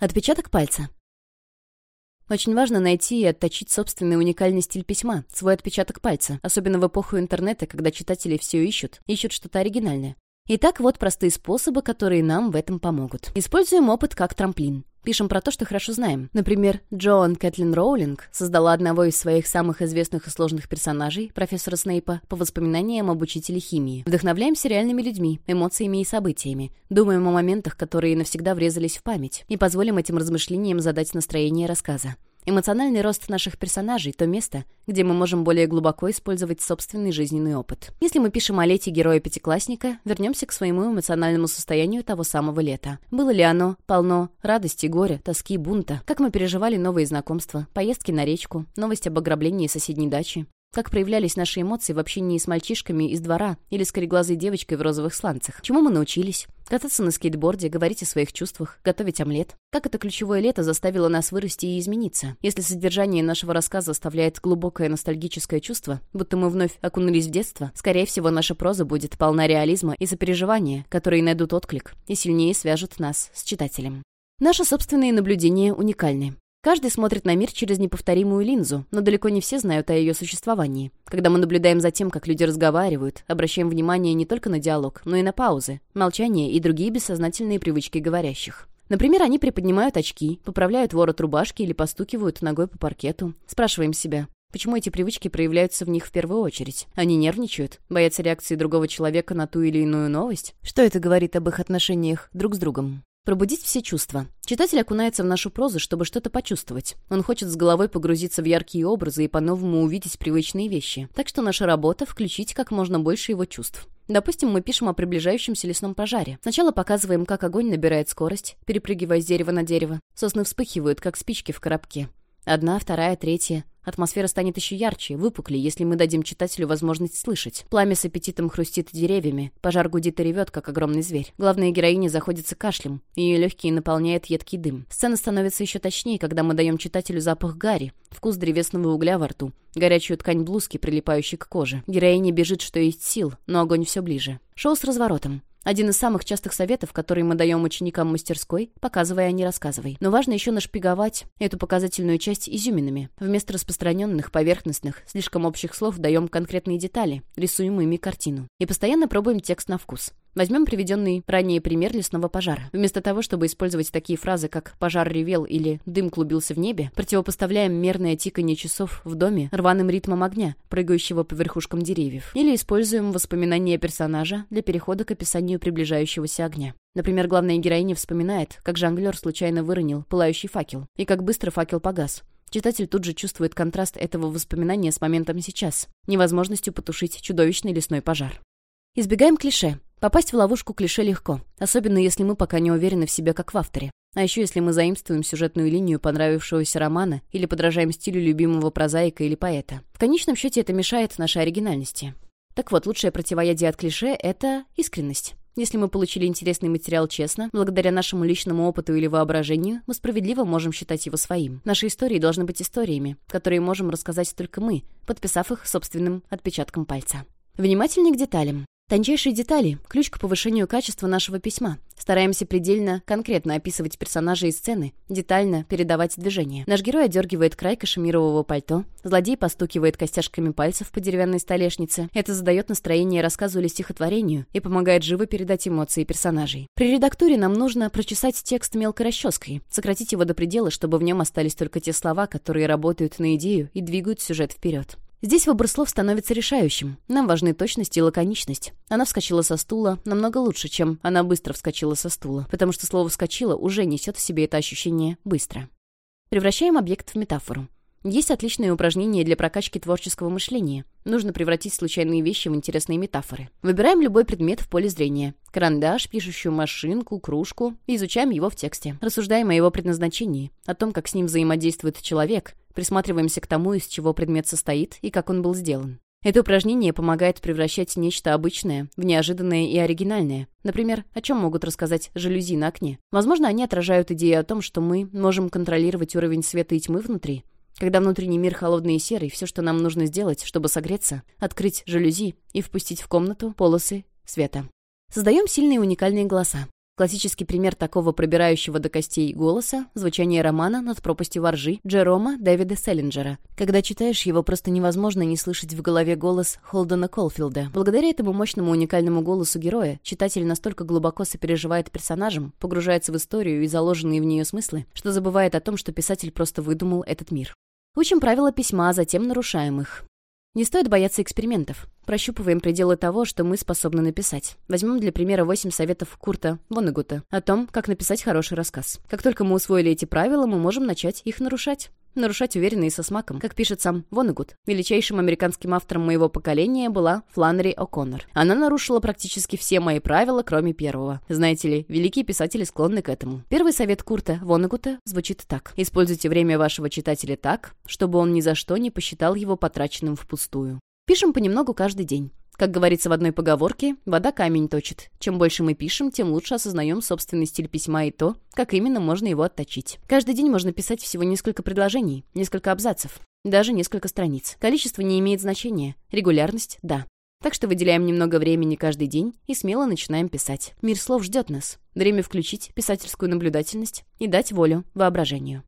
Отпечаток пальца. Очень важно найти и отточить собственный уникальный стиль письма, свой отпечаток пальца, особенно в эпоху интернета, когда читатели все ищут, ищут что-то оригинальное. Итак, вот простые способы, которые нам в этом помогут. Используем опыт как трамплин. Пишем про то, что хорошо знаем. Например, Джоан Кэтлин Роулинг создала одного из своих самых известных и сложных персонажей, профессора Снейпа, по воспоминаниям об учителе химии. Вдохновляемся реальными людьми, эмоциями и событиями. Думаем о моментах, которые навсегда врезались в память, и позволим этим размышлениям задать настроение рассказа. Эмоциональный рост наших персонажей — то место, где мы можем более глубоко использовать собственный жизненный опыт. Если мы пишем о лете героя-пятиклассника, вернемся к своему эмоциональному состоянию того самого лета. Было ли оно полно радости, горя, тоски, бунта? Как мы переживали новые знакомства, поездки на речку, новость об ограблении соседней дачи? Как проявлялись наши эмоции в общении с мальчишками из двора или с кореглазой девочкой в розовых сланцах? Чему мы научились? Кататься на скейтборде, говорить о своих чувствах, готовить омлет. Как это ключевое лето заставило нас вырасти и измениться? Если содержание нашего рассказа оставляет глубокое ностальгическое чувство, будто мы вновь окунулись в детство, скорее всего, наша проза будет полна реализма и сопереживания, которые найдут отклик и сильнее свяжут нас с читателем. Наши собственные наблюдения уникальны. Каждый смотрит на мир через неповторимую линзу, но далеко не все знают о ее существовании. Когда мы наблюдаем за тем, как люди разговаривают, обращаем внимание не только на диалог, но и на паузы, молчание и другие бессознательные привычки говорящих. Например, они приподнимают очки, поправляют ворот рубашки или постукивают ногой по паркету. Спрашиваем себя, Почему эти привычки проявляются в них в первую очередь? Они нервничают, боятся реакции другого человека на ту или иную новость? Что это говорит об их отношениях друг с другом? Пробудить все чувства. Читатель окунается в нашу прозу, чтобы что-то почувствовать. Он хочет с головой погрузиться в яркие образы и по-новому увидеть привычные вещи. Так что наша работа — включить как можно больше его чувств. Допустим, мы пишем о приближающемся лесном пожаре. Сначала показываем, как огонь набирает скорость, перепрыгивая с дерева на дерево. Сосны вспыхивают, как спички в коробке. Одна, вторая, третья. Атмосфера станет еще ярче, выпуклее, если мы дадим читателю возможность слышать. Пламя с аппетитом хрустит деревьями, пожар гудит и ревет, как огромный зверь. Главная героиня заходится кашлем, ее легкие наполняет едкий дым. Сцена становится еще точнее, когда мы даем читателю запах гари, вкус древесного угля во рту, горячую ткань блузки, прилипающей к коже. Героиня бежит, что есть сил, но огонь все ближе. Шоу с разворотом. Один из самых частых советов, которые мы даем ученикам мастерской, показывая, а не рассказывай. Но важно еще нашпиговать эту показательную часть изюминами. Вместо распространенных, поверхностных, слишком общих слов даем конкретные детали, рисуем ими картину. И постоянно пробуем текст на вкус. Возьмем приведенный ранее пример лесного пожара. Вместо того, чтобы использовать такие фразы, как «пожар ревел» или «дым клубился в небе», противопоставляем мерное тиканье часов в доме рваным ритмом огня, прыгающего по верхушкам деревьев. Или используем воспоминания персонажа для перехода к описанию приближающегося огня. Например, главная героиня вспоминает, как жонглер случайно выронил пылающий факел, и как быстро факел погас. Читатель тут же чувствует контраст этого воспоминания с моментом сейчас, невозможностью потушить чудовищный лесной пожар. Избегаем клише. Попасть в ловушку клише легко, особенно если мы пока не уверены в себе как в авторе. А еще если мы заимствуем сюжетную линию понравившегося романа или подражаем стилю любимого прозаика или поэта. В конечном счете это мешает нашей оригинальности. Так вот, лучшее противоядие от клише — это искренность. Если мы получили интересный материал честно, благодаря нашему личному опыту или воображению, мы справедливо можем считать его своим. Наши истории должны быть историями, которые можем рассказать только мы, подписав их собственным отпечатком пальца. Внимательнее к деталям. Тончайшие детали – ключ к повышению качества нашего письма. Стараемся предельно конкретно описывать персонажей и сцены, детально передавать движения. Наш герой одергивает край кашемирового пальто, злодей постукивает костяшками пальцев по деревянной столешнице. Это задает настроение рассказу или стихотворению и помогает живо передать эмоции персонажей. При редактуре нам нужно прочесать текст мелкой расческой, сократить его до предела, чтобы в нем остались только те слова, которые работают на идею и двигают сюжет вперед. Здесь выбор слов становится решающим. Нам важны точность и лаконичность. Она вскочила со стула намного лучше, чем она быстро вскочила со стула, потому что слово «вскочила» уже несет в себе это ощущение «быстро». Превращаем объект в метафору. Есть отличные упражнения для прокачки творческого мышления. Нужно превратить случайные вещи в интересные метафоры. Выбираем любой предмет в поле зрения. Карандаш, пишущую машинку, кружку. И изучаем его в тексте. Рассуждаем о его предназначении, о том, как с ним взаимодействует человек. Присматриваемся к тому, из чего предмет состоит и как он был сделан. Это упражнение помогает превращать нечто обычное в неожиданное и оригинальное. Например, о чем могут рассказать жалюзи на окне. Возможно, они отражают идею о том, что мы можем контролировать уровень света и тьмы внутри, когда внутренний мир холодный и серый, все, что нам нужно сделать, чтобы согреться, открыть жалюзи и впустить в комнату полосы света. Создаем сильные уникальные голоса. Классический пример такого пробирающего до костей голоса — звучание романа «Над пропастью воржи» Джерома Дэвида Селлинджера. Когда читаешь его, просто невозможно не слышать в голове голос Холдена Колфилда. Благодаря этому мощному уникальному голосу героя, читатель настолько глубоко сопереживает персонажам, погружается в историю и заложенные в нее смыслы, что забывает о том, что писатель просто выдумал этот мир. Учим правила письма, а затем нарушаем их. Не стоит бояться экспериментов. Прощупываем пределы того, что мы способны написать. Возьмем для примера 8 советов Курта Воннегута о том, как написать хороший рассказ. Как только мы усвоили эти правила, мы можем начать их нарушать. Нарушать уверенно и со смаком. Как пишет сам Воннегут, величайшим американским автором моего поколения была Фланнери О'Коннор. Она нарушила практически все мои правила, кроме первого. Знаете ли, великие писатели склонны к этому. Первый совет Курта Воннегута звучит так. Используйте время вашего читателя так, чтобы он ни за что не посчитал его потраченным впустую. Пишем понемногу каждый день. Как говорится в одной поговорке, вода камень точит. Чем больше мы пишем, тем лучше осознаем собственный стиль письма и то, как именно можно его отточить. Каждый день можно писать всего несколько предложений, несколько абзацев, даже несколько страниц. Количество не имеет значения, регулярность — да. Так что выделяем немного времени каждый день и смело начинаем писать. Мир слов ждет нас. Время включить писательскую наблюдательность и дать волю воображению.